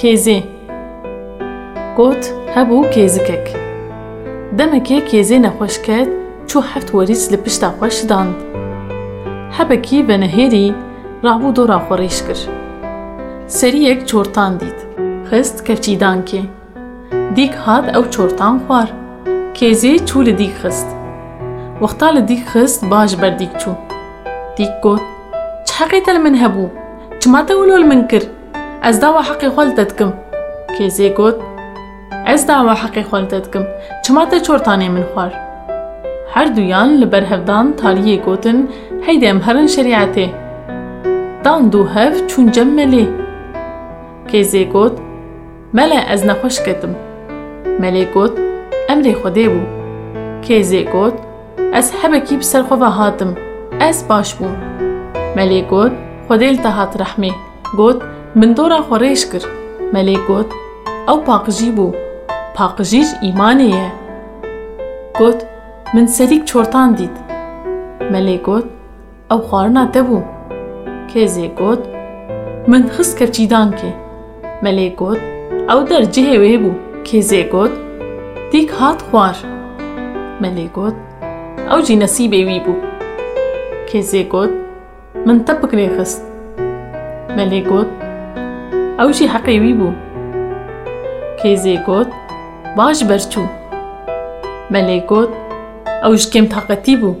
کێزێ گوت هەبوو کێزکێک دەمەکێ کێزێ نەخۆش کرد چوو هەفت وەریس لە پشتا خۆش داند. هەبەکی بە نەهێری ڕابوو دۆرا خۆڕیش کرد سەریەک چۆرتان دیت خست کەفچیدانکێ دیک هات ئەو چۆرتان خوار. کێزێ چوو لە دیک خست. وەختا لە دیک خست باش بەردیک چوو دیک گوت چ حەقیتە لە من هەبوو چماتە ولۆل من کرد ئەس داوا حەقی خۆلتە دکم کێزێ گوت ئەس داوا حەقی خۆلتە دکم چماتە چۆرتانێ من خوار. هەردوویان لە بەرهەفدان تالیە گوتن هەیدەم هەرن شریعەتێ دان دوو هەف چوون جەم مەلێ کێزێ گوت مەلە ئەز نەخۆش کەتم مەلێ گوت ئەمرێ خودێ بوو کێزێ گوت ئەس هەبەکی بسەرخۆڤە هاتم. ئەس باش بوو مەلێ گوت خودێل تە هات ڕەحمێ گوت من دۆرا خۆڕێش کرد مەلێ گوت ئەو پاقژی بوو پاقژیش ئیمانەیە گوت من سەریک چۆرتان دیت مەلێ گوت ئەو خواردنا دەبوو کێزێ گوت من خست کەفچیدان کێ مەلێ گوت ئەو دەرجێ وێ بوو کێزێ گوت دیک هات خوار. مەلێ گوت ئەو جی نەسیبێوی بوو کێزێ گوت من تە بکرێ خست ئەو ژی حەقێوی بوو. کێزێ گوت باش بەرچوو. مەلێ گوت ئەو ژکێم تااقەتی بوو.